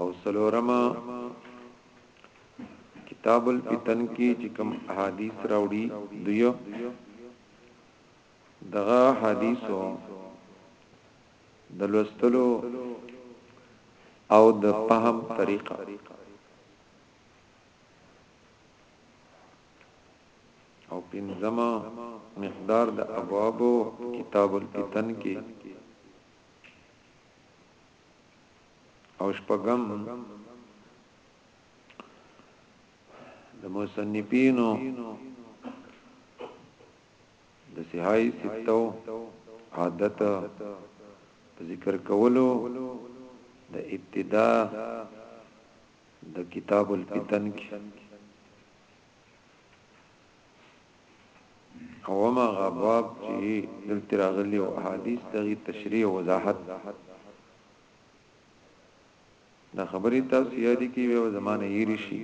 او سلورما کتاب الفتن کې چې کوم احادیث راوړي دیو دغه حدیثو د لوستلو او د فهم طریقه او پنځمه مقدار د ابواب کتاب الفتن کې او شپږم د مصنفینو د صحای ستو عادت ذکر کولو د ابتدا د کتاب الفتن کې اوما غباب چې دلته راغلي او حدیث دغه تشریح او وضاحت دا خبرې تاسو یادې کې به زمانه یې رشي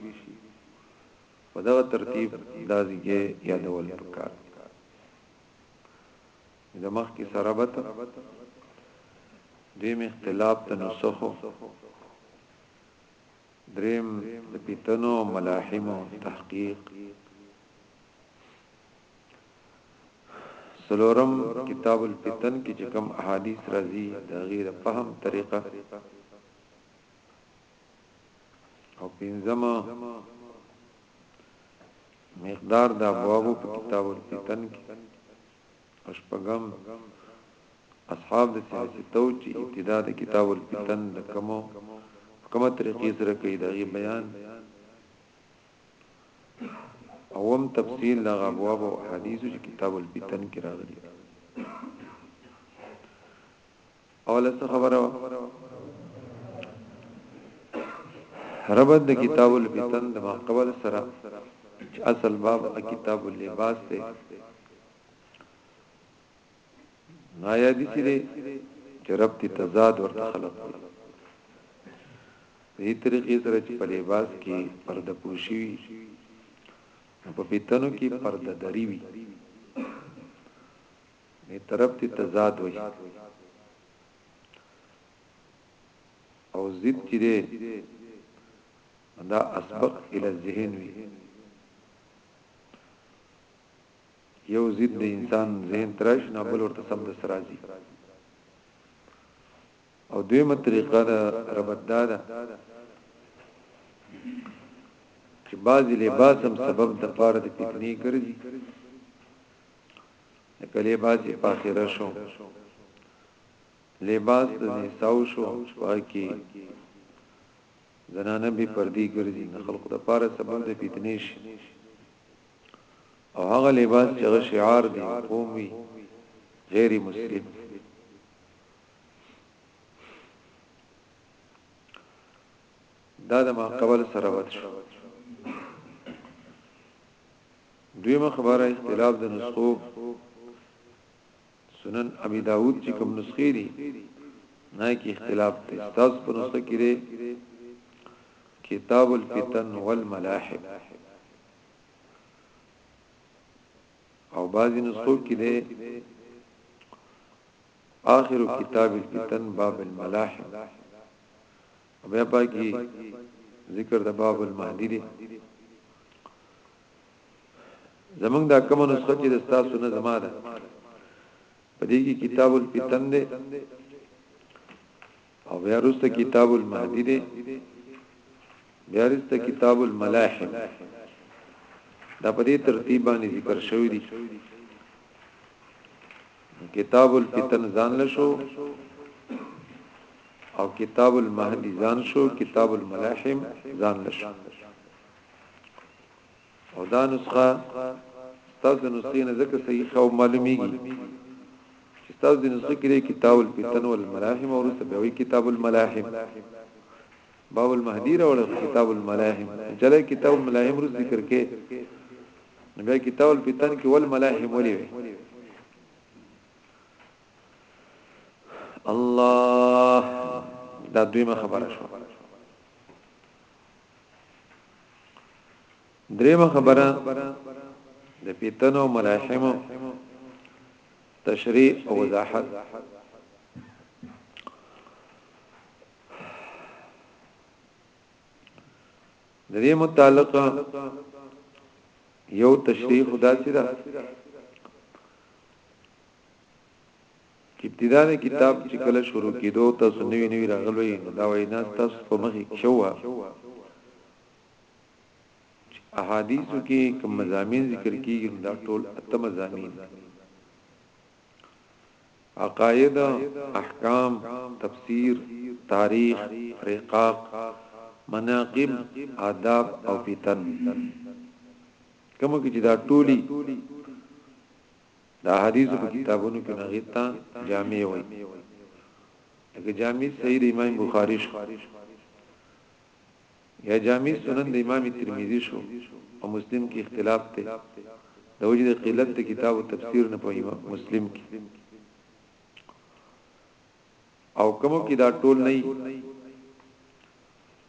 په دا ترتیب دا ځګه یادول پکار د مخ کې سرابت دوی مختلاف تنسخو دریم د پیتنو ملاحمو تحقیق سلورم کتاب الفتن کې چې کوم احادیث راځي د غیر فهم طریقه او پنځم مقدار د ابواب په کتاب الفتن کې شپږم، اصحاب د سیاسی تو چې ابتدا د کتاب الفتن د کومو په کومه طریقې سره کوي د غي بیان اوم تفصیل د ابواب او حدیث چې کتاب الفتن کې راغلي اوله څه خبره ربط د کتاب الفتن د ماقبل سره اصل باب کتاب اللباس ته نه یاد دي چې چې رب تی تضاد ورته خلق وي دې طریقې سره چې په لباس کې پرده پوشي وي په پیتنو کې پرده دری وي نه طرف تی تضاد وي او ضد چې دې دا اسبق الى الذهن وي یو ضد د انسان ذهن ته راشي نو بل ورته سمدست راځي او دویمه طریقه ده ربط دا ده چې بعضی لباس هم سبب د پاره د فتنې ګرځي د کله باسي په اخره شو لباس د نساو شو پاکي زنانه به پردي ګرځي د خلقو د پاره سبب د فتنې شي او هغه لباس چې هغه شعار دی قوم وی غیر مسلم دا د ما قبل سره وت شو دویمه خبره اختلاف د نسخو سنن ابي داود چې کوم نسخې دي نه کې اختلاف دی استاذ په نسخه کې کتاب الفتن والملاحق او بعضی نسخو کې ده آخر کتاب الفتن باب الملاحم بیا پاکی ذکر د باب المهدی دی زمنګ دا کومه نسخه چې د تاسو نه زما ده په دې کې کتاب الفتن دی او بیا رسته کتاب المهدی دی بیا رسته کتاب الملاحم دا په دې ترتیب باندې ذکر شوی دی کتاب الفتن ځان لشو او کتاب المهدی ځان شو کتاب الملاحم ځان لشو او دا نسخه تاسو د نسخې نه ځکه صحیح او معلومیږي چې تاسو د نسخې کې کتاب الفتن والملاحم او رسته به کتاب الملاحم باب المهدی راول کتاب الملاحم چلے کتاب الملاحم رس ذکر کې بیا کتاب الفتن کې والملاحم ولې الله دا دویمه خبره شو دریم خبره د پیتن او ملاحم تشریح او وضاحت د دې متعلق یو تشریح خدا سره ابتدا د کتاب چې کله شروع کیدو تاسو نوی نوی راغلی نو دا وینا تاسو په مخ کې شو چې احادیثو کې کوم مزامین ذکر کیږي دا ټول اته مزامین عقاید احکام تفسیر تاریخ رقاق مناقب آداب او فتن کومه کې دا ټولي د احادیثو په کتابونو کې هغه ته جامع وایي لکه جامع صحیح د امام بخاری شو یا جامع سنن د امام ترمذی شو او مسلم کې اختلاف ته د وجه د قلت د کتاب او تفسیر نه په مسلم کې او کوم کې دا ټول نه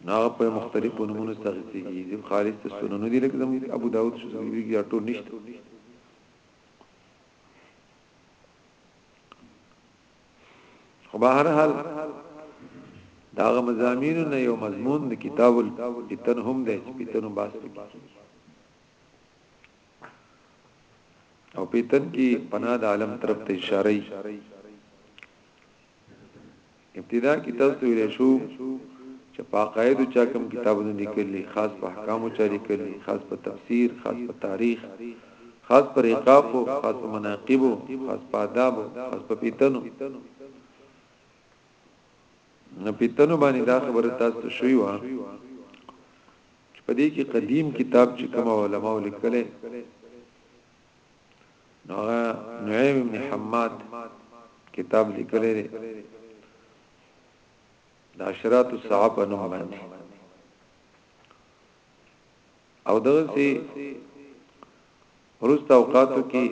نه په مختلفو نمونه څخه کیږي د خالص سنن دي لکه ابو داود شو دي ټول نشته خو به هر حال داغه مزامینو نه یو مضمون د کتاب الفتن هم دی چې فتن باس کی او فتن کی پناه د عالم طرف ته اشاره ابتدا کې تاسو ته ویل شو چې په عقایدو چا کوم کتابونه لیکلي خاص په احکامو چا لیکلي خاص په تفسیر خاص په تاریخ خاص په رقاق خاص په مناقب خاص په آداب خاص په پیتنو نه پیتنو باندې دا خبره تاسو ته شوی و چې په دې کې قدیم کتاب چې کوم علماو لیکلي نو هغه نعیم ابن حماد کتاب لیکلی دی د عشرات الصحابه په نوم باندې او دغه سي ورست اوقاتو کې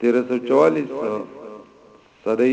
1344 صدې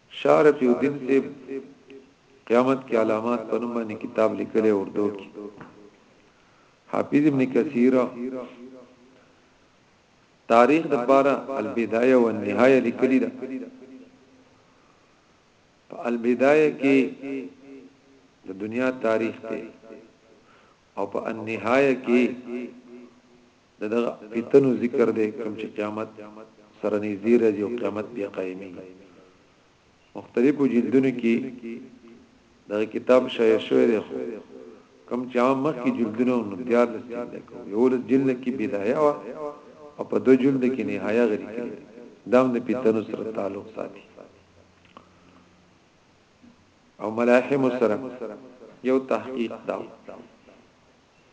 شاه رفیع الدین صیب قیامت کی علامات په نوم باندې کتاب لیکلی اردو کې حافظ ابن کثیر تاریخ د پاره البدایه و النهایه لیکلی ده په البدایه کې د دنیا تاریخ ته او په النهایه کې د دغه فتنو ذکر دی کوم چې قیامت سره نږدې راځي او قیامت بیا قائمي مختلفو جلدونو کې دا کتاب شایع شوی دی خو کم چې عام مخ کې جلدونه نو دیار لس جلد کو یو لس جلد کې بدايه وا او په دو جلد کې نهايه غري کړي دام د پیتنو سره تعلق ساتي او ملاحم سره یو تحقیق دا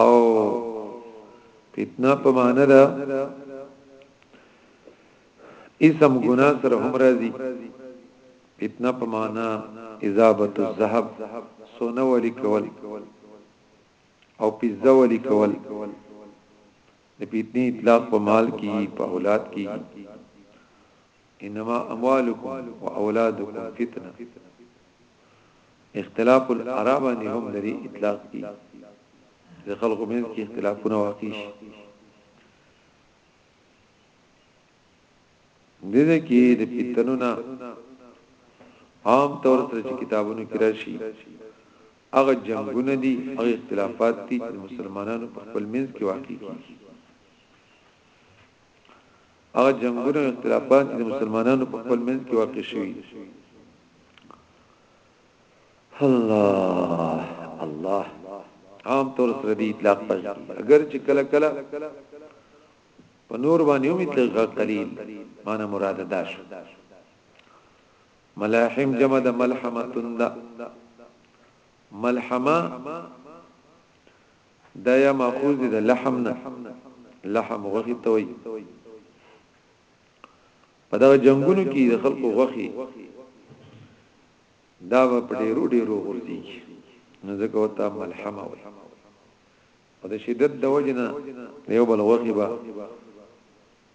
او فتنه په معنی ده اسم ګنا سره هم راځي فتنه په معنی اذابت الذهب سونه ولي کول او پیزا ولي کول د فتنی اطلاق په مال کې په اولاد کې انما اموالکم واولادکم فتنه اختلاف الاراء باندې هم لري اطلاق دي د خلکو مې کې اختلافونه واقع شي دغه کې د پیتنونه عام طور سره چې کتابونو کې راشي هغه جنگونه دي هغه اختلافات دي چې مسلمانانو په خپل منځ کې واقع کیږي هغه جنګونه او اختلافات چې د مسلمانانو په خپل منځ کې واقع شوي الله الله عام طور سره دی اطلاق پز اگر چې کله کله په نور باندې هم اطلاق قلیل معنا مراد ده شو ملاحم جمع د ملحمه تند ملحمه دا یا ماخوذ دی د لحم نه لحم غوخی ته وای په دا جنگونو کې د خلکو غوخی دا په ډیرو ډیرو غورځي نو ځکه وتا ملحمه وي او د شدت د وجنه یو بل غوخي با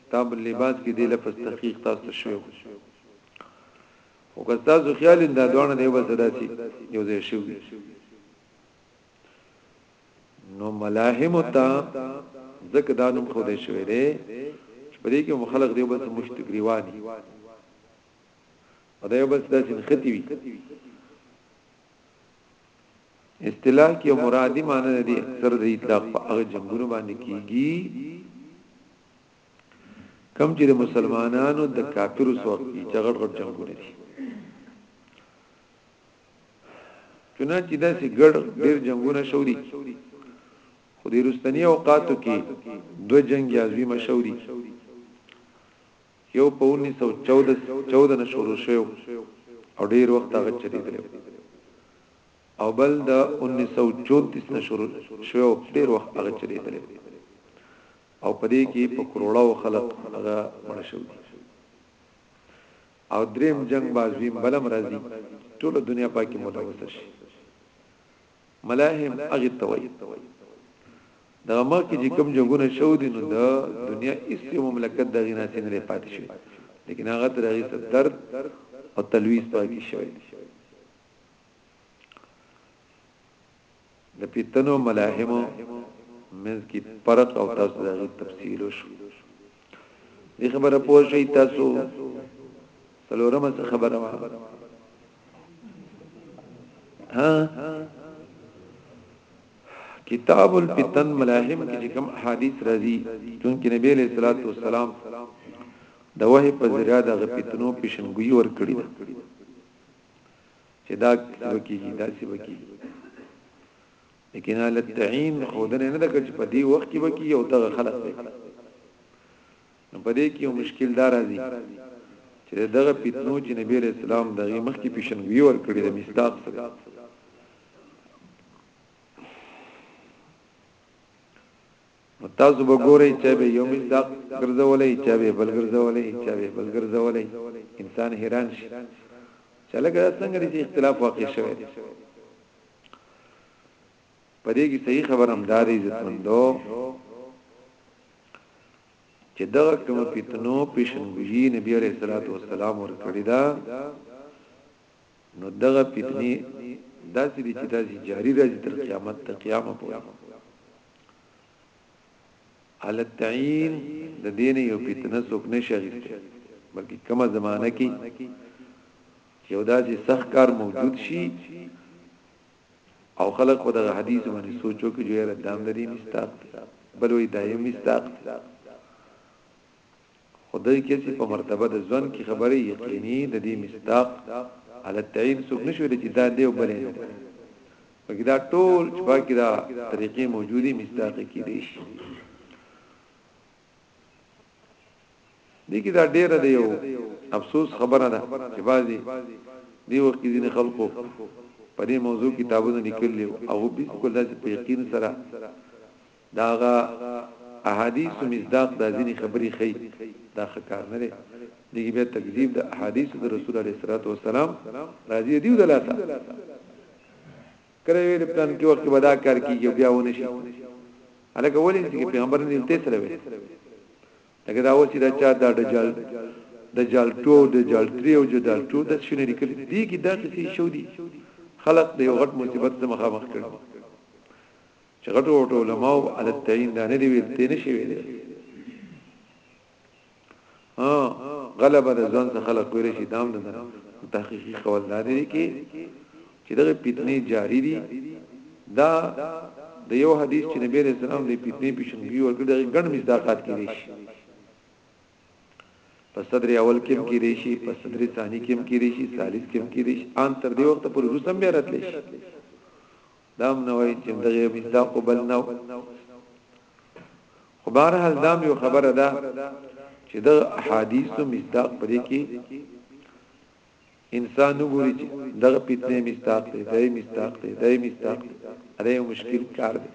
کتاب اللباس کې دې لفظ تحقیق تاسو ته شوی او که تاسو خیال دا دوانه دی بس داسي یو ځای شوی نو ملاهم تا زکه دا نوم خو دې شوی دی چې په دې کې مخالق دی بس مشتګریوانی او دا یو بس داسې ختی وی اصطلاح کې مرادی معنی دی اکثر د اطلاق په هغه جنگونو باندې کیږي کوم چې د مسلمانانو د کافرو سره کې چې غټ غټ جنگونه دي چنانچې دا سي ګډ ډېر جنگونه شو دي خو د رستنی اوقاتو کې دو جنگ یازوی مشو دي یو په 1914 14 نه شروع شو او ډېر وخت هغه چلی دی او بل د 1934 نه شروع شو ډېر وخت هغه چلی دی او په دې کې په کروڑو خلک هغه مړ شوی دي او دریم جنگ بازویم بلم راځي ټول دنیا پاکي ملوث شي ملاهم اغه توي دا ما کې چې کوم جنگونه شو دي نو دا دنیا اس یو مملکت د غینا سین لري پاتې شي لیکن هغه تر هغه درد او تلويز پاتې شوی د پیتنو ملاهمو منځ کې فرق او تاسو د تفصیل شو دې خبره پوه شئ تاسو څلورمه خبره وا ها کتاب الفتن ملاهم کې کوم احادیث راځي چې نبی له صلوات و سلام د وحی په ذریعہ د غفتنو پیشنګوي ور کړی چې دا څه کیږي دا څه وکړي لیکن ال تعین خودنه نه ده چې په دې وخت کې وکړي او دغه خلق دی نو په دې کې یو مشکل دار راځي چې دغه پیتنو چې نبی علیہ السلام دغه مخ کې پیشنګوي ور کړی د مستاق سره نو تاسو به ګورئ چې به یو مصداق ګرځولې چې به بل ګرځولې چې به بل ګرځولې انسان حیران شي چې لکه څنګه دې اختلاف واقع شوی په دې کې صحیح خبر هم داري عزتمندو چې دغه کوم پیتنو پیشنګویی نبی عليه الصلاه والسلام ور کړی دا نو دغه پیتنی داسې دي چې داسې جاری راځي تر قیامت ته قیامت پورې علی التعین د دین یو فتنه څوک نشه غیسته بلکې کومه زمانہ کې یو داسې سخت کار موجود شي او خلک په دغه حدیث باندې سوچو کې جوړه دام لري مستاق بل وی دایم مستاق خو ددې کسې په مرتبه د ظن کې خبرې يقيني ددې مصداق علي التعين څوک نشي ويلي چې دا دی او بل نه دی بلکې دا ټول چې باقي دا طريقې موجودي مصداق کې دي شي دي کې دا ډېر دی یو افسوس خبره ده چې بعضي دی وخت کې ځینې خلکو په دې موضوع کتابونه لیکلي او بالکل داسې په یقین سره د هغه احادیثو مصداق دا ځینې خبرې ښیي دا ښه کار نه دی دیږي بیا تکذیب د احادیثو د رسول علیه الصلوة والسلام راځي دیو د لاسه کړی ویل پلان کې وخت به دا کار کیږي بیا ونه شي الکه ولې چې پیغمبر نه تل سره وي لکه دا اوس دا چا دا دجال دجال 2 دجال 3 او دجال 2 د شنو لیکل دي کې دا څه شو دي خلق د یو غټ مصیبت سره مخامخ کړي چې غټو غټو علماو علی التعین دا نه دی ویل ته نشي ویلی ها غلبه د ځان څخه خلق ویل شي دام نه ده تحقیقي قول دا دی کې چې دغه پیتنې جاری دي دا د یو حدیث چې نبی رسول الله د پیتنې پیشنګي ورکړي دغه ګڼ مصداقات کې دي په صدر اول کې کې دي شي په صدر ثانی کې کې دي شي ثالث کې کې دي شي ان تر دې وخت پر رسم بیا راتلی شي دام نه وای چې دغه مصداق بل نه خو بهر حال دام یو خبره ده چې د احادیث مصداق پرې کې انسان وګوري چې دغه پیتنه مصداق دی دای مصداق دی دای مصداق دی اره مشکل کار دی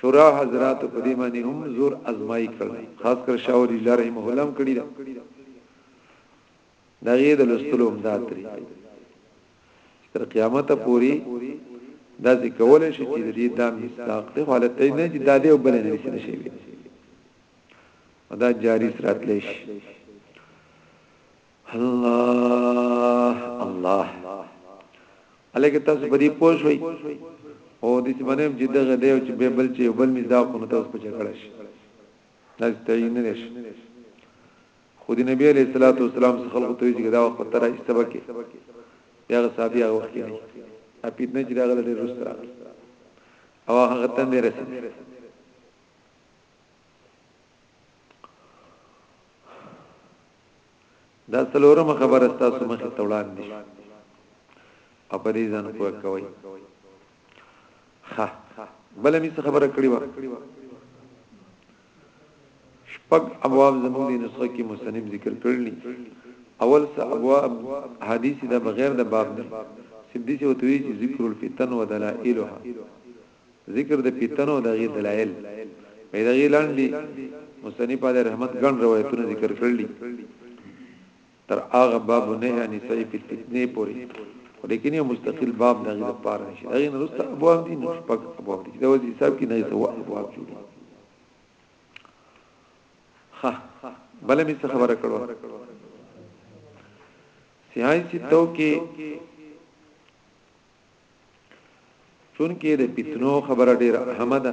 شورا حضرات په دې باندې هم زور ازمایي کړل خاص کر شاوري لرهم هلم کړی دا غي د لستلو عمده طریقه ده چې تر قیامت پوري دا ځي کول شي چې د دې دام مصداق دی حالت ته نه چې دا دی او بل نه شي نشي دا جاری سرات لش الله الله الکه تاسو په دې پوه شئ او دې چې باندې چې دغه دی او چې به بل چې بل مصداق نو تاسو په چکړش دا ستای نه نشي خو د نبی علیہ الصلوۃ والسلام څخه خلق ته چې دا وخت تر ایسته بکې بیا صحابي هغه وخت نه اپید نه چې دا غل ډېر رسره او هغه تند رسې دا څلورمه خبره تاسو مخې ته وړاندې او په دې ځان پوه کوي ها بل می څه خبره کړی و شپږ ابواب زموږ د نسخه کې مصنف ذکر کړلي اول څه ابواب حدیث دا بغیر د باب نه سدي چې وتوي چې ذکر الفتن ودلائلها ذکر د فتن او دغه دلایل پیدا غیلاندي مصنف علی رحمت ګڼ روایتونه ذکر کړلي تر هغه باب النهي عن السعي في الفتنه پورې خو لیکن یو مستقل باب دغه د پاره نشي دا غي نرسته ابواب دي نو شپږ ابواب دي دا وځي حساب کې نه سو ابواب جوړي ها بل می څه خبره کړو سیاحي ستو کې چون کې د فتنو خبره ډیره اهمه ده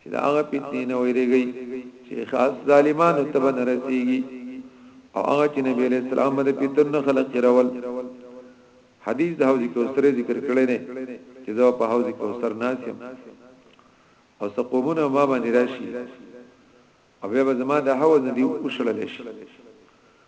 چې دا هغه فتنې نه ویریږي چې خاص ظالمانو ته به رسیږي او هغه چې نبی علیہ السلام د فتن نه خلق راول حدیث د حوض کوثر ذکر کړی نه چې زه په حوض کوثر ناسم او سقومونه ما باندې راشي او بیا به زما د حوض دی وشړل شي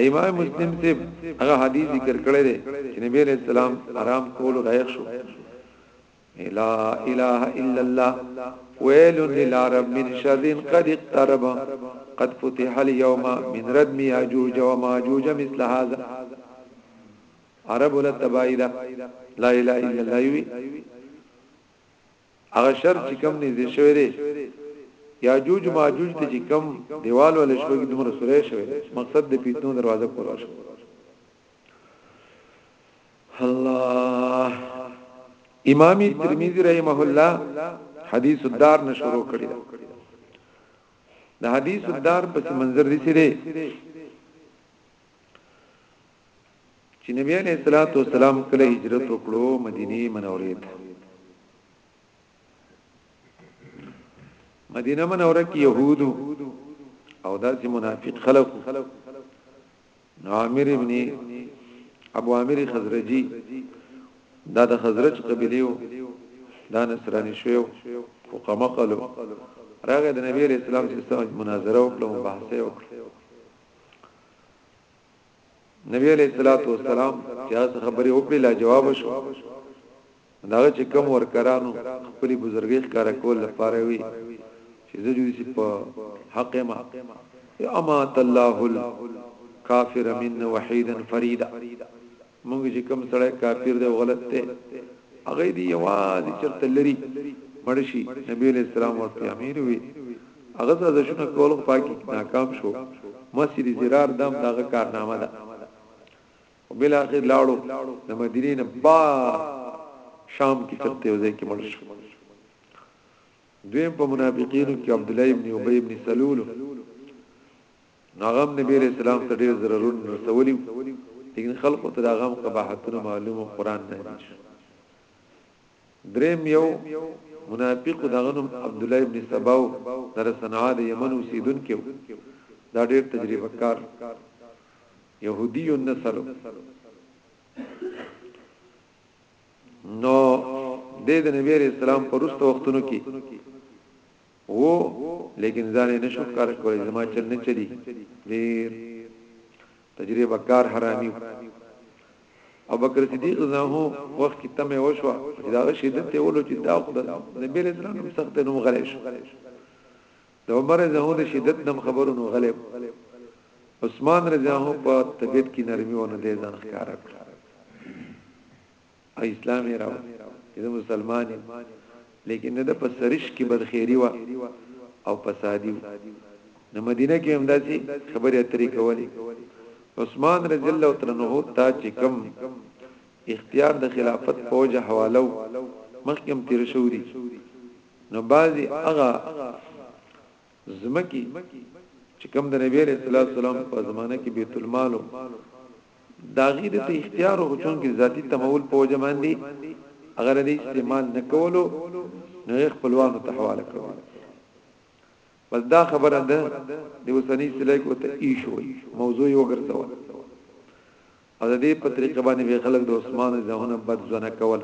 امام مسلم سے هغه حدیث ذکر کړی دی چې نبی علیہ السلام آرام کول رايخ شو لا اله الا الله ويل للعرب من شر قد اقترب قد فتح اليوم من ردم ياجوج وماجوج مثل هذا عرب ولا تبايدا لا اله الا الله هغه شرط چې کم نږدې شوی دی یاجوج ماجوج ته چې کم دیوال ول شوی کې دومره سورې شوی مقصد د پیتنو دروازه کولا شو الله امام ترمذی رحمه الله حدیث الدار نشرو کړی دا حدیث الدار پس منظر دي سره چې نبی علیہ الصلوۃ والسلام کله هجرت وکړو مدینه منورې ته مدینه منوره کې يهودو او داسې منافق خلق نو عامر ابن ابو عامر خزرجي دا د خزرج قبيله و دا نصراني شو او قمقلو راغه د نبی رسول الله صلی الله علیه وسلم مناظره وکړه او بحث وکړه نبی علیہ الصلوۃ والسلام چې خبرې وکړې لا جواب شو دا چې کوم ورکرانو خپل بزرګي ښکارا کول لپاره وي چې زه دې په حق ما اما الله الکافر من وحیدا فریدا مونږ چې کوم سړی کافر دی او غلط دی هغه دی یوازې چرته لري مرشي نبی علیہ السلام ورته امیر وی هغه ځکه شنو کول پاکي ناکام شو مسجد زرار دم دغه کارنامه ده او بل اخر لاړو د مدینې نه با شام کې چرته یو ځای کې مړ شو دویم په منافقینو کې عبد الله ابن ابي ابن سلول نو هغه هم نبی علیہ السلام ته ډیر ضررونه رسولی لیکن خلقو ته دا غم قباحتونه معلوم او قران نازل شو دریم یو منافق دغنم عبد الله ابن سباو در صنعاء د یمن اوسیدونکو دا ډیر تجربه کار يهودي النسل نو د نبی رسول الله پرسته وختونو کې وو لیکن ځان یې نشو کار کولای زما چل نه چلی ډیر تجربه کار حرامي او بکر صدیق نه هو وخت کې تمه وشو چې دا شدت ته ولو چې دا خو د نبی رسول الله سخت نوم غلې شو د عمر زه د شدت نم خبرونو غلب عثمان رضی الله په طبيعت کې نرمي ونه دي ځان ښکارا کړ او اسلام یې راوړ چې زه مسلمان یم لیکن د ده په سرش کې بدخیري وه او فسادي و نو مدینه کې هم داسې خبرې اترې کولې عثمان رضی الله تعالی عنہ ته چې کم اختیار د خلافت په وجه حواله مخکم تیر شو دي نو بعضی هغه ځمکې چې کوم د نبی عليه الصلاه والسلام په زمانه کې بیت المال دا غیر ته اختیار او چون کې ذاتی تمول په وجه باندې اگر دې استعمال نکولو نو خپلوانو ته حواله کړو بس دا خبره ده د وسنی سلای کو ته ای شو موضوع یو ګرځو او د دې په طریقه باندې به خلک د عثمان زهونه بد ځنه کول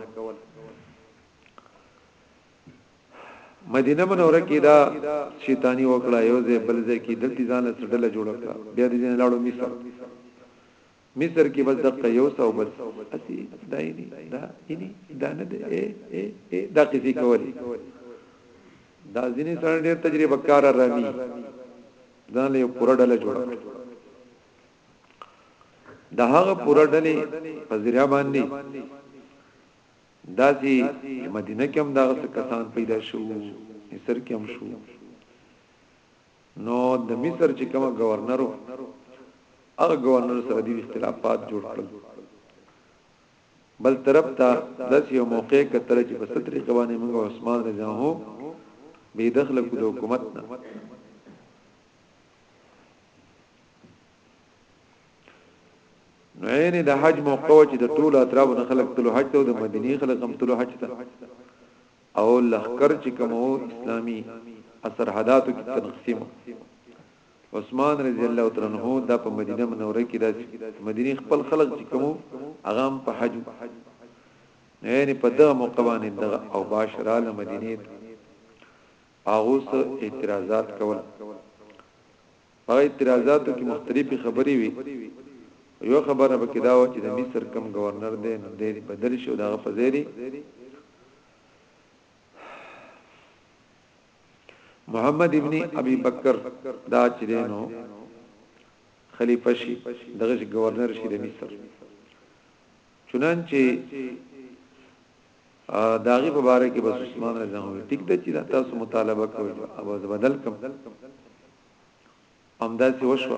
مدینه منوره کې دا شیطانی وکړه یو ځای بل ځای کې دلته ځان له ډله جوړ کړ بیا دې نه لاړو مصر مصر کې بس دقه یو سو بل اسی دایني دا ایني دا نه دې اے اے اے دا کسی کولی دا ځینې سره ډېر تجربه کار رامي ځان له پوره ډله جوړ کړ دا هغه پوره ډله په ذریعہ باندې داسي چې مدينه کې هم دغه څه کسان پیدا شو مصر کې هم شو نو د مصر چې کوم گورنرو هغه گورنر سره د اختلافات جوړ کړل بل طرف ته داس یو موقع کتل چې په ستري قوانې موږ عثمان رضی الله عنه به دخل کو د حکومت نه نو یې د حج موقع و چې د ټول اطراف نه خلک تلو حج ته د مدینه خلک هم تلو حج ته او لخر چې کوم اسلامي اثر حداتو کې تنقسیم عثمان رضی الله تعالی عنہ د په مدینه منوره کې د مدینه خپل خلک چې کوم هغه په حج نه یې په دغه موقع باندې دغه او باشراله مدینه اغوس اعتراضات کول په اعتراضاتو کې مختلفې خبرې وې خو یوه خبره په کې دا و چې د مصر کم ګورنر دی نو دی بدل شو دغه په ځای دی محمد ابن ابي بکر دا چې دینو خلیفہ شي دغه ګورنر شي د مصر چنانچه د هغه په باره کې بس عثمان رضی الله عنه ټیک د چې تاسو مطالبه کوئ او زه بدل کوم همدا چې وشو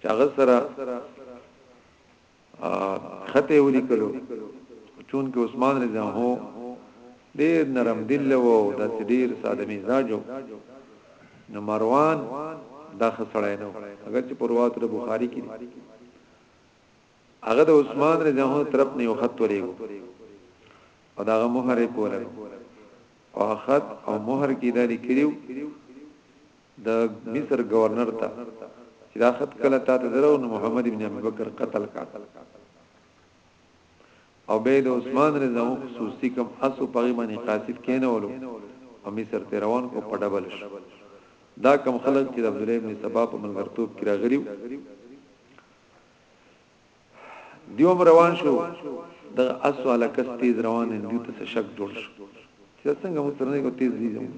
چې هغه سره خطه ولي کلو چون کې عثمان رضی الله عنه ډیر نرم دل وو د ډیر ساده مزاجو نو مروان دا خسړای نو اگر چې پروات د بخاری کې هغه د عثمان رضی الله عنه طرف نه یو خط ولېګو او داغه مهر یې کولګ او خط او مهر کې دا لیکلو د مصر گورنر ته چې دا خط کله تا ته درو نو محمد ابن ابي بکر قتل کا او به د عثمان رضی الله عنه خصوصي کم اسو پغی باندې قاصد کینولو او مصر ته روان کو په ډبل شو دا کم خلک چې د عبد الله ابن سبا په منګرتوب کې راغلیو دیوم روان شو د اسو علاکس تیز روان دی ته څه شک جوړ شو چې څنګه مو سره نه کو تیز دی زموږ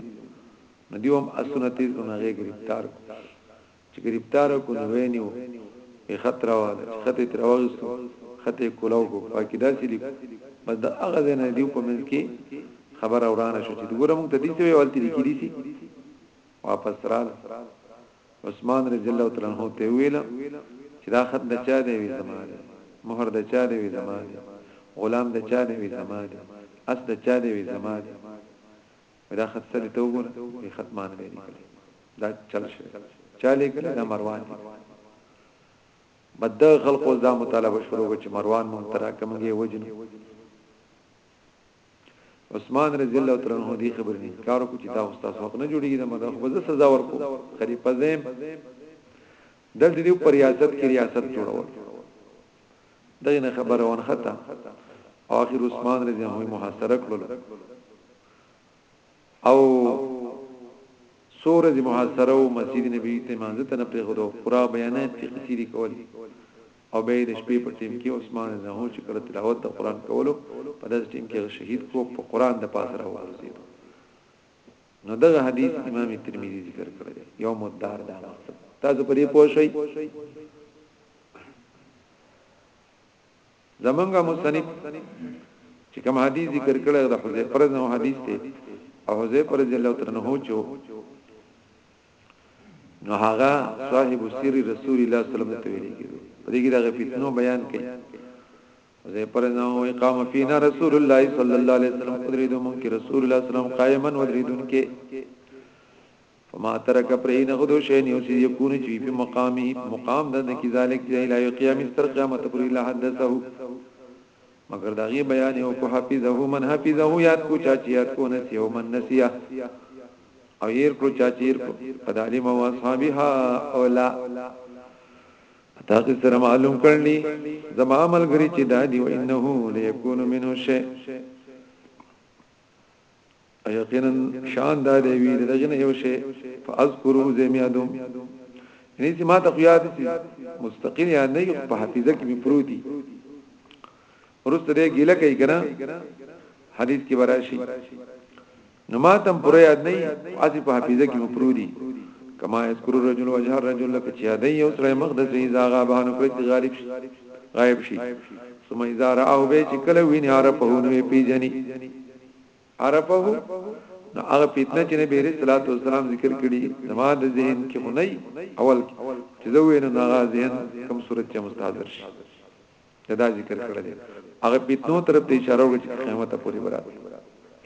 نو دیوم اسونه تیز کو نه غي گرفتار کو چې گرفتار کو نو وینیو په خطر واله خطه تر واغستو خطه کولاو کو پاکی داسې لیک بس د هغه ځای نه دیو په منځ کې خبر اورانه شو چې ګوره مونږ ته دې څه ویل تل کې دي سي واپس رااله عثمان رضی الله تعالی عنه ته وویل چې دا خط د چا دی وی زما دی مهر د چا دی وی زما دی غلام د چا دی وی زما دی اس د چا دی وی زما دی دا خط سره ته وګوره هي خط مان نه لیکل دا چل شي چا لیکل دا مروان دی بد خلق دا مطالبه شروع چې مروان مونږ ترا کومږي وجنه عثمان رضی الله تعالی عنہ دی خبر نه انکار کو چې دا استاد حق نه جوړیږي دا مدار خو سزا ورکو خلیفہ زم دلته دی پر ریاست کې ریاست جوړول دغه نه خبره ون خطا اخر عثمان رضی الله عنه محاصره کړل او څو ورځې محاصره وو مسجد نبوي ته لمانځه ته نه پرېښودو قرآ بیانه پکې قصې دې کول او بیا یې د شپې په ټیم کې عثمان رضی الله عنه چې کله تلاوت د قرآن کولو په داسې ټیم کې هغه شهید کو په قرآن د پاسه را وغورځېدو نو دغه حدیث امام ترمذی ذکر کړی دی یو مدار دا مقصد تاسو پرې پوه شئ زمونږه مصنف چې کوم حدیث ذکر کړی د حذیفه رضی الله حدیث ته او حذیفه رضی الله عنه چې نو هغه صاحب سر رسول الله صلی الله علیه وسلم ته ویلي کیږي په دې کې دا فتنو بیان کړي زه پر نو اقام فینا رسول الله صلی الله علیه وسلم قدرې دو مونږ کې رسول الله صلی الله علیه وسلم قائمن ودریدون کې فما ترک پرې نه خدو شي نه اوسې يكون چې په مقامي مقام د نکي ذالک دی لا قيام استر قيامت پر الله حدثه مگر دغه بیان او کو حفظه من حفظه یاد کو چا چې یاد کو نسی او من نسیه او ير کو چا چیر کو قد علم او اصحابها او لا تاکي سره معلوم کړلی زما عمل غري چې دادی او انه ليكون منه شيء او یقینا شان دا دی وی د جن یو شی فاذکرو زمیادم یعنی چې ما ته یاد شي مستقل یا نه په حافظه کې می پروتي ورسته دې ګیله کوي کنه حدیث کې براشي نو ما تم پر یاد نه اسی په حافظه کې می پروتي کما یذکر الرجل وجه الرجل لك چې یاد یو سره مقدس ای زاغه بهانو کړی غالب شي غایب شي ثم اذا راو به چې کله ویني عرفه نو پیجنی عرفه نو هغه پیتنه چې نبی رسول الله صلی الله علیه ذکر کړي زما د ذهن کې خنۍ اول چې زه وینم نو هغه ذهن کم صورت چې مستحضر شي دا ذکر کړل هغه پیتنو طرف ته اشاره وکړي چې قیامت پورې برات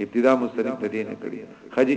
ابتدا مستنیب ته دینه کړی خجی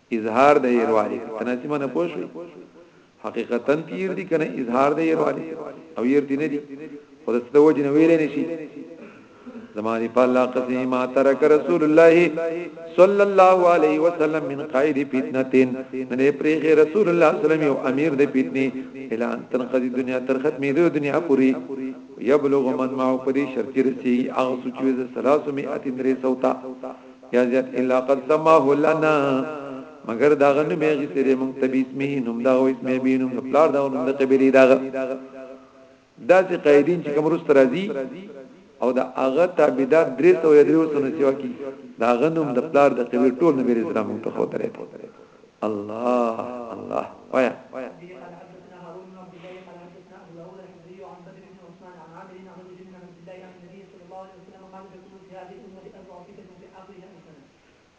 اظهار د يروالی تناسی معنی پوه شوي حقیقتا تیر دي کنه اظهار د يروالی او ير دي نه دي خو د څه وجه نه ویل نه شي زمانی په الله قسم ما ترک رسول الله صلی الله علیه وسلم من قائد فتنتين نه پرېږه رسول الله صلی الله علیه وسلم یو امیر د فتنې اعلان تنقضی دنیا تر ختمې د دنیا پوری یبلغ من ما په دې شرط رسی هغه سوچوي د 300 اتین درې سوتا یا زیات الا قد سماه لنا مگر دا غن می غیته دې مونږ ته بسمه نوم دا او اسمه به نوم پلار دا نوم د قبلی دا دا چې قیدین چې کوم رست راځي او دا هغه تابعدار درې سو یا درې سو نه سیوا کی دا غنوم د پلار د قبلی ټول نبی رسول الله ته خو درې الله الله وایا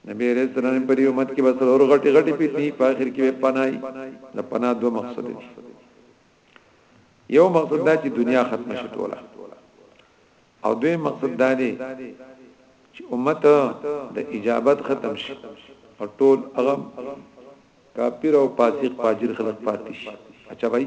نبی رسول الله پر امت کې بس اور غټي غټي پیتی په اخر کې پناي د پنا دو مقصد دي یو مقصد دا چې دنیا ختم شي ټوله او دوی مقصد دا دی چې امت د اجابت ختم شي او ټول هغه کافر او فاسق فاجر خلک پاتې شي اچھا بھائی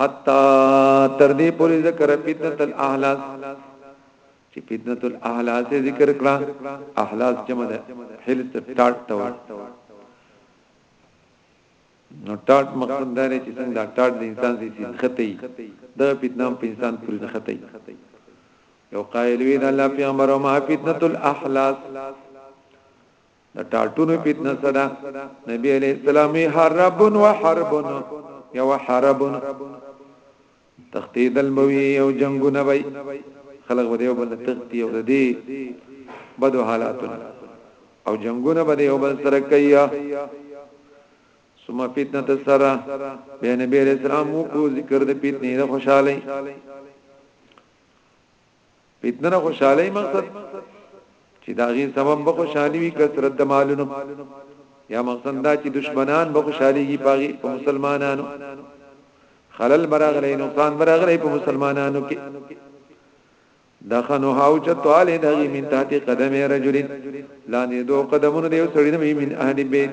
حتا تر دې پورې ذکر فتنه الاحلاس چې فتنه الاحلاس ذکر کړه احلاس جمع ده حلس ټاټ ته نو ټاټ مقصد دا دی چې څنګه دا ټاټ د انسان سي خطي دا فتنه په انسان پورې د خطي یو قائل وی دا الله پیغمبر او ما فتنه الاحلاس د ټالټونو فتنه صدا نبی علیہ السلام حرب و حرب یو حرب تختی دل بوی یو جنگونه بی خلق و دیو بل تختی او دی بدو حالاتونه او جنگونه به یو بل سره کوي ثم فتنه تسرا به نبی رسول الله کو ذکر د فتنه د خوشحالي فتنه نه خوشالۍ مقصد چې دا غي سبب به خوشالي وي کثرت د مالونو یا مقصد دا چې دشمنان به خوشاليږي پاغي په مسلمانانو خلل براغلی نقصان براغلی په مسلمانانو کې دخنو هاو چتواله دغی من تحت قدم رجل لاندې دو قدمونو دیو سړی نمی من اهل بیت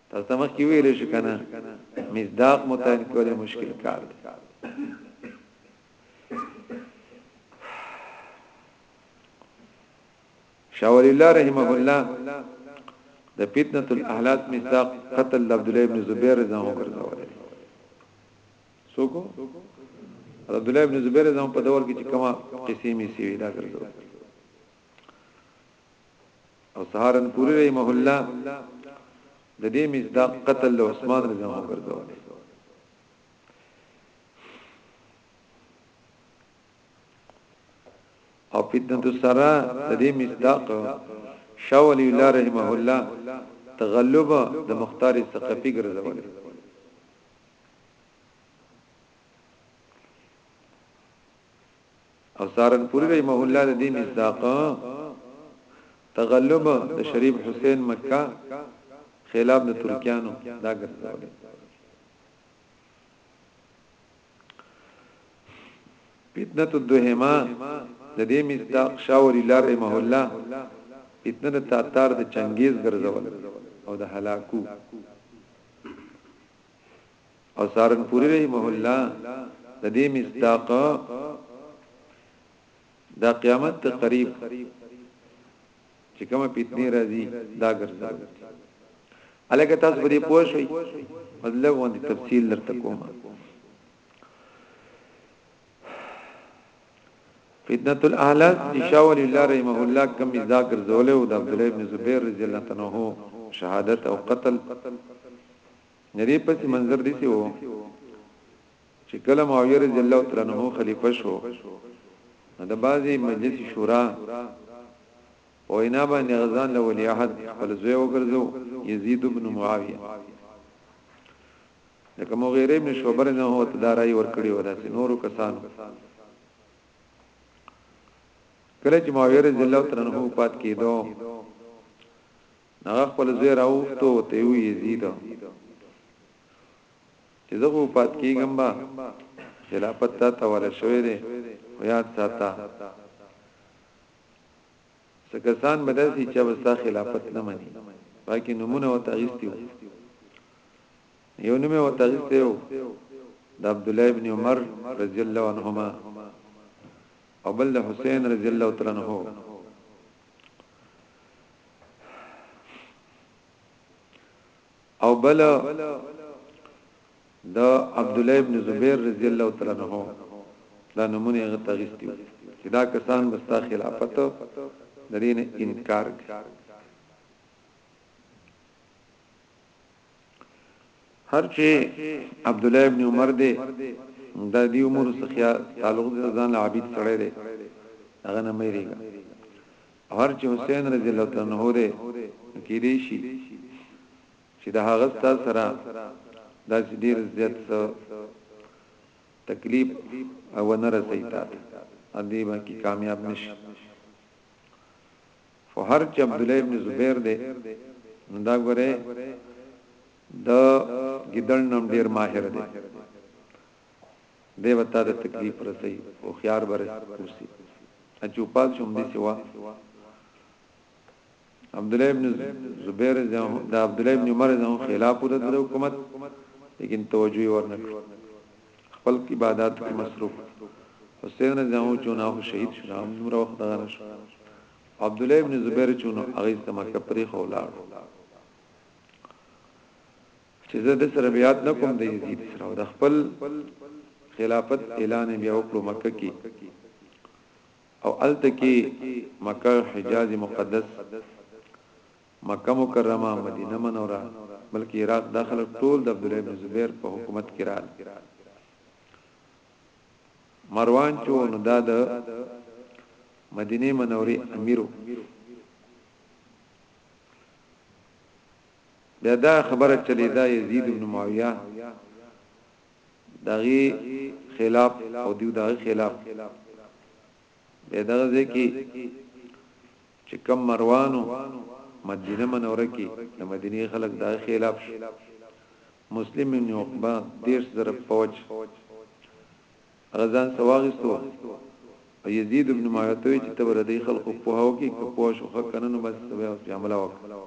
تاسو ته مخکې ویل شو کنه مصداق متعین کول مشکل کار دی شاول الله رحمه الله د فتنه الاحلات مصداق قتل عبد الله ابن زبیر رضی الله عنه ګرځول سوکو عبد الله ابن زبیر رضی الله په دور کې چې کما قسمي سی ویلا ګرځول او سهارنپوري رحمه الله د دې مصداق قتل له عثمان رضی الله عنه ګرځول او فتنه السرا د دې مصداق شاول الله رحمه الله تغلب د مختار ثقفي ګرځول او سهارنپوري رحمه الله د دې مصداق تغلب د شریف حسین مکه خلاف د ترکیانو دا ګرځولې فتنه الدهما د دې مصداق شاوري لار رحمه الله فتنه د تاتار د چنګیز ګرځول او د هلاکو او سارنپوری رحمه الله د دې مصداق دا قیامت ته قریب چې کومه پیتنی راځي دا ګرځول الګا تاسو به دې پوه شئ مطلب باندې تفصیل درته کوم فتنه الاهلس شاه ولی الله رحمه الله کوم مزاج ګرځول او د عبد الله بن زبیر رضی الله عنه شهادت او قتل نری پس منظر دي سي وو چې کله معاویه رضی الله تعالی عنہ خلیفہ شو د بازي مجلس شورا او اینا باندې غزان له ولی عهد خپل زوی وګرځو یزید ابن معاویه لکه مغیره ابن شعبه رضی الله عنه ته دا رائے ورکړي و داسې نورو کسانو کله چې معاویه رضی الله تعالی عنہ پات کېدو هغه خپل زوی راوستو ته وی یزید چې زه خو پات کېږم با خلافت تا ته ولا شوې ده یاد ساته څه کسان به داسې وي چا به ستا خلافت نه مني پاکې نومونه ورته اخیستي وو یو نوم یې ورته اخیستی و د عبدالله ابن عمر رضی الله عنهما او بل د حسین رضی الله تعالی عنه او بل د عبدالله ابن زبیر رضی الله تعالی عنہ دا نمونه هغه تغیستی چې دا کسان بستا خلافت د دین انکار کوي هر چې عبد الله ابن عمر دی د دې عمر څخه تعلق د ځان عابد سره دی هغه نه مېریږي او هر چې حسین رضی الله تعالی عنہ دی نو کې دی شي چې د هغه ستاسو سره داسې ډیر زیات څه تکلیف او نه رسي تاسو ا دې باندې کامیاب نشي فهر چې عبد الله ابن زبیر دی نو دا غره د ګدړ نوم ډیر ماهر دی دی به تا ته تکلیف رسوي هوښیار به اوسي چې وفات شو همداسې وه عبدالله ابن زبیر د عبدالله ابن عمر زمو خلاف د حکومت لیکن توجه ورنکړ خپل عبادت کې مصروف حسین زمو چونه شهید شو هم دومره وخت غره شو عبدالله ابن زبیر چونه هغه د مکه پرې خولاړ چې زه د سره بیعت نه کوم د یزید سره او د خپل خلافت اعلان بیا وکړو مکه کې او الته کې مکه حجاز مقدس مکه مکرمه مدینه منوره بلکې عراق داخله ټول د عبد الله بن زبیر په حکومت کې رال مروان چو نو دا د مدینه منورې امیرو بیا دا خبره چلیده یزید ابن معاویه دغه خلاف او دیو دغه خلاف به دغه ځکه چې کم مروانو مدینه منوره کې د مدینه خلک دغه خلاف شو مسلم ابن عقبه دیر سره فوج غزان سواغستو او یزید ابن معاویه ته چې تبر د خلکو په هاو کې کپوش خو کنن بس بیا عمله وکړه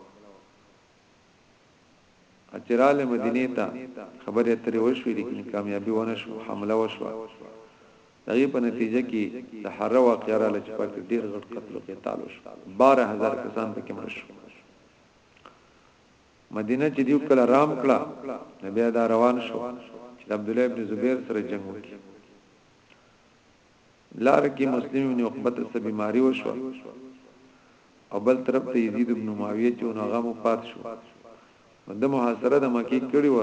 چې راغله مدینې ته خبرې اترې وشوې لیکن کامیابی ونه شو حمله وشوه دغه په نتیجه کې د حره واقعه را لچ پک ډیر غټ قتل او قتال وشو 12000 کسان پکې مړ شو مدینه چې دیو کله رام کړه نبی دا روان شو چې عبد الله ابن زبیر سره جنگ وکړي لاره کې مسلم ابن عقبه ته څه بیماري وشوه او بل طرف ته یزید ابن معاویه چې نو هغه وفات شو نو د محاصره د مکې کړي و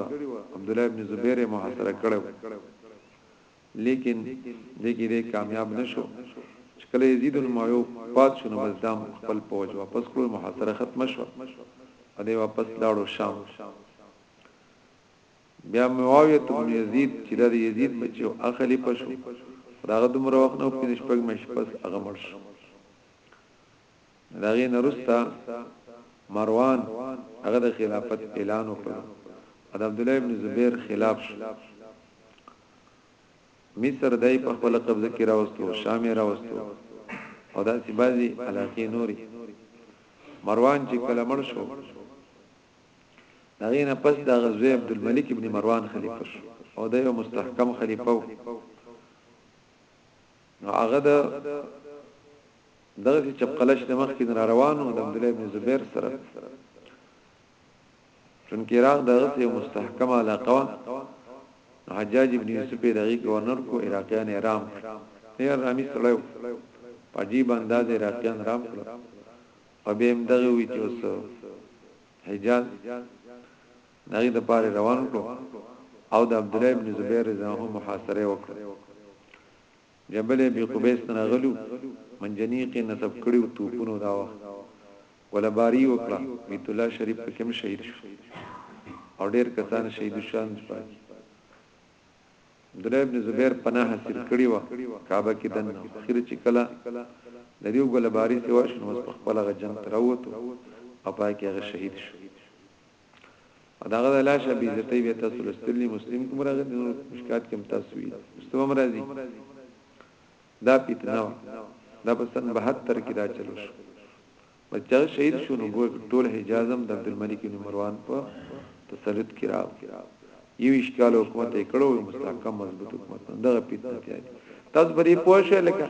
عبد الله ابن زبیر محاصره کړو لیکن دګی دې کامیاب نشو چې کله یزید ابن معاویه وفات شو نو بس دام خپل پوج واپس کړو محاصره ختم شو ا دې واپس لاړو شام بیا معاویه بن یزید چې د یزید بچی او هغه خلیفه شو خو هغه دومره وخت نه پنځه شپږ میاشتې پس هغه مړ شو دا غي نرستا مروان هغه د خلافت اعلان وکړ د عبد الله ابن زبیر خلاف شو مصر دای په خپل قبضه کې راوستو شام راوستو او داسې بعضي علاقې نوري مروان چې کله مړ شو دغه نه پس د غزوه عبدالملک ابن مروان خلیفہ شو او د یو مستحکم خلیفہ و نو هغه د دغه چې قلش د مخ کې را روانو د عبد الله ابن زبیر سره چونکی عراق دغه یو مستحکم علاقه و حجاج ابن یوسف دغه گورنر کو عراقیان رام نه رامی سره په عجیب انداز عراقیان رام کړو په بیا هم دغه وی چې اوس حجاز دغه د پاره روان کړو او د عبد الله ابن زبیر رضی الله عنه محاصره وکړه جبل ابي قبيس نه غلو منجنيق نسب کړو توپونو دا وخت ولا باری وکړه بیت الله شریف په کوم شهید شو او ډیر کسان شهید شوان پاتې عبدالله ابن زبیر پناه حاصل کړی و کعبه کې دننه اخر چې کله د دیو ګل باری سیوا شنو په خپل غ جنگ تروتو او پای کې هغه شهید شو او داغه د لاشه بي عزتي به تاسو لستلی مسلم کوم راغی د مشکات کې تاسو وي مستوه مرضی دا پیتنه دا په سن 72 کې دا چلو شو بس چې هغه شهيد شو نو ګویا ټول حجاز هم د عبدالملک ابن مروان په تسلط کې راغی یوویشت کاله حکومت یې کړو یو مستحکم مضبوط حکومت نه دغه پیتنه تیاري تاسو بری پوه شئ لکه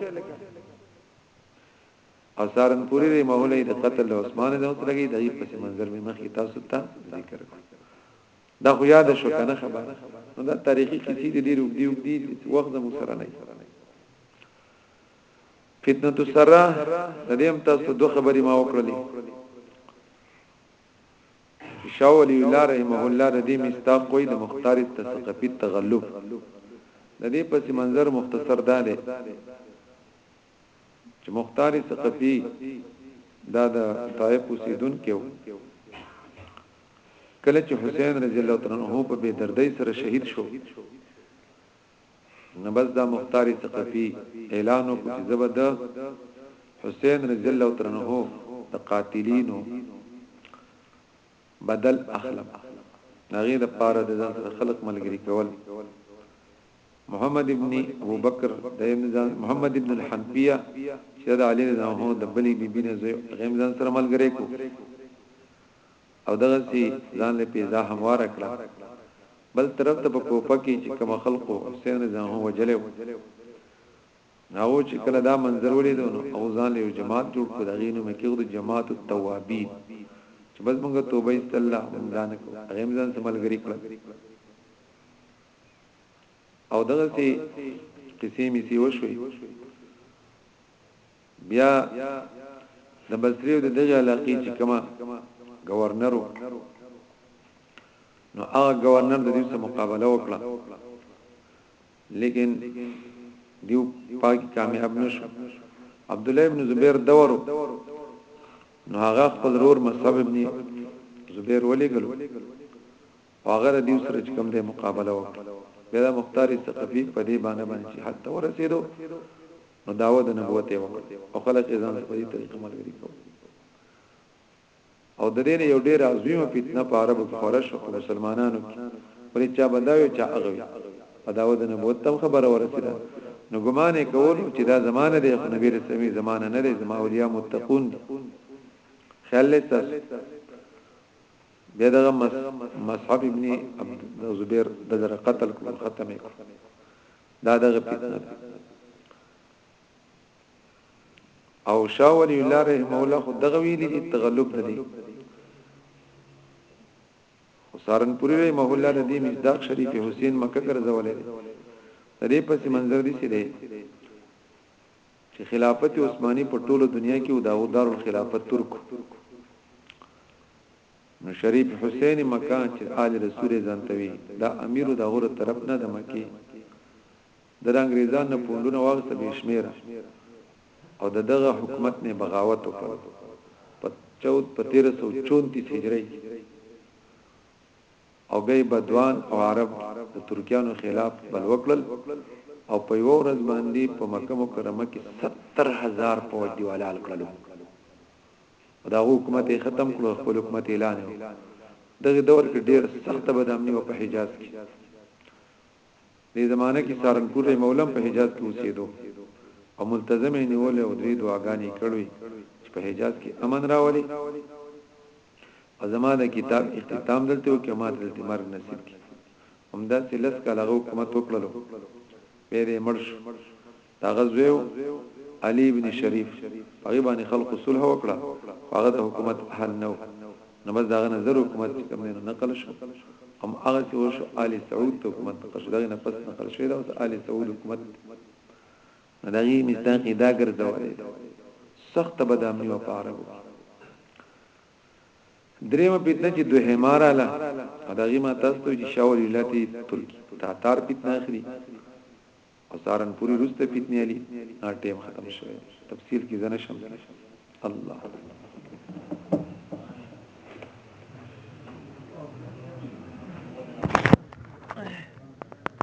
او سارن پوری دی مهوله د قتل د عثمان د اوت لګي دای په منظر می مخی تاسو ته ذکر کړ دا خو یاد شو کنه خبر نو دا تاریخي کیسې دي ډیر وګدي وګدي وخت مو سره نه فتنه السره د دې هم تاسو دوه خبرې ما وکړلې شاو علی الله رحمه الله د دې مستاق کوئی د مختار التثقفي تغلب د دې پس منظر مختصر دا دی چې مختار الثقفي دا د طائف اوسیدون کې کله چې حسین رضی الله تعالی عنہ په بے دردۍ سره شهید شو نو بس دا مختار ثقفي اعلان وکړ چې زبد حسین رضی الله تعالی عنہ د قاتلینو بدل اخلم هغه د پاره د ځان سره خلق ملګری کول محمد ابن ابو بکر د محمد ابن الحنفیه چې د علی رضی الله عنه د بلی بیبی نه زوی غیم ځان سره ملګری کو او دغه سي ځان له پیدا هموار کړه بل طرف ته په کوفه کې چې کوم خلقو حسین رضی الله عنه وجلو ناو چې کله دا منظر ولیدو نو او ځان له جماعت جوړ کړ دغه نوم کې غو جماعت التوابین چې بس موږ توبه است الله موږ ځان کو هغه ځان سملګری کړ او دغه سي قصې می سی وشوي بیا د بصری او د دجا علاقې چې کومه گورنرو نو هغه گورنر د دې سره مقابله وکړه لیکن دیو پاک کامیاب نشو عبد الله ابن زبیر دورو نو هغه خپل رور مصعب ابن زبیر ولې ګلو هغه د دې سره کوم د مقابله وکړه بیا مختاری ثقفی په دې باندې باندې حتی ورسېدو نو دعوه د نبوت یې وکړه او خلک یې ځان په دې طریقه ملګري کړو او د دې نه یو ډېر عظیمه فتنه په عربو کې خوره شو په مسلمانانو کې ولې چا بداوي چا اغوي په دعوه د نبوت تم خبره ورسېده نو ګمان یې کول چې دا زمانه دی خو نبی رسول الله زمانه نه دی زما اولیاء متقون دي خیال لته بیا دغه مصحف ابن عبد زبیر د قتل کو ختمه دا دغه فتنه ده او شاه ولی الله رحم الله خو دغه ویلي دي تغلب نه دي خو سارنپوری رحم الله د دې مصداق شریف حسین مکه ګرځولې د دې پس منظر دي سي دي چې خلافت عثماني په ټوله دنیا کې او داو دار الخلافت ترک نو شريف حسين مکه چې آل رسول يې ځانته وي د امير و د هغه له طرف نه د مکې د د انګريزانو نه پونډونه واخيستل بې شمېره او د دغه حکومت نه بغاوت وکړ په 14 په 1334 هجري او بیا بدوان او عرب د ترکیانو خلاف بل وکړل او په یو ورځ باندې په مکه مکرمه کې 70000 پوځ دیوالال کړلو خو د هغه حکومت یې ختم کړو او خپل حکومت اعلان یې وکړ. دغه دور کې ډېر سخته بد امني وه په حجاز کې. دې زمانه کې سهارنپور رحمه الله هم په حجاز کې اوسېدو او ملتزم یې نیولی او درې دعاګانې یې کړوي چې په حجاز کې امن راولي او زما د کتاب اختتام دلته وکړي او ماته دلته مرګ نصیب کړي. همداسې لس کاله هغه حکومت وکړلو بیا دې مړ شو. داغه زوی علي ابن شریف هغه باندې خلق صلح وکړه هغه د حکومت اهل نو نو بس داغه نظر حکومت کوم نه نقل شو هم هغه څه وشو علي سعود ته حکومت نقل شو دغه نه پس نقل شوی دا اوس علي سعود حکومت نه دغه مستاق دا ګرځولې سخت بدامنی و پاره وو دریم پیتنه چې دوه هماره لا دغه ما تاسو ته چې شاول علت ترکی تاتار پیتنه اخلي او سارنګ پوری روسته پیتنی علی نا ټیم ختم شوی تفصیل کی زنه شم الله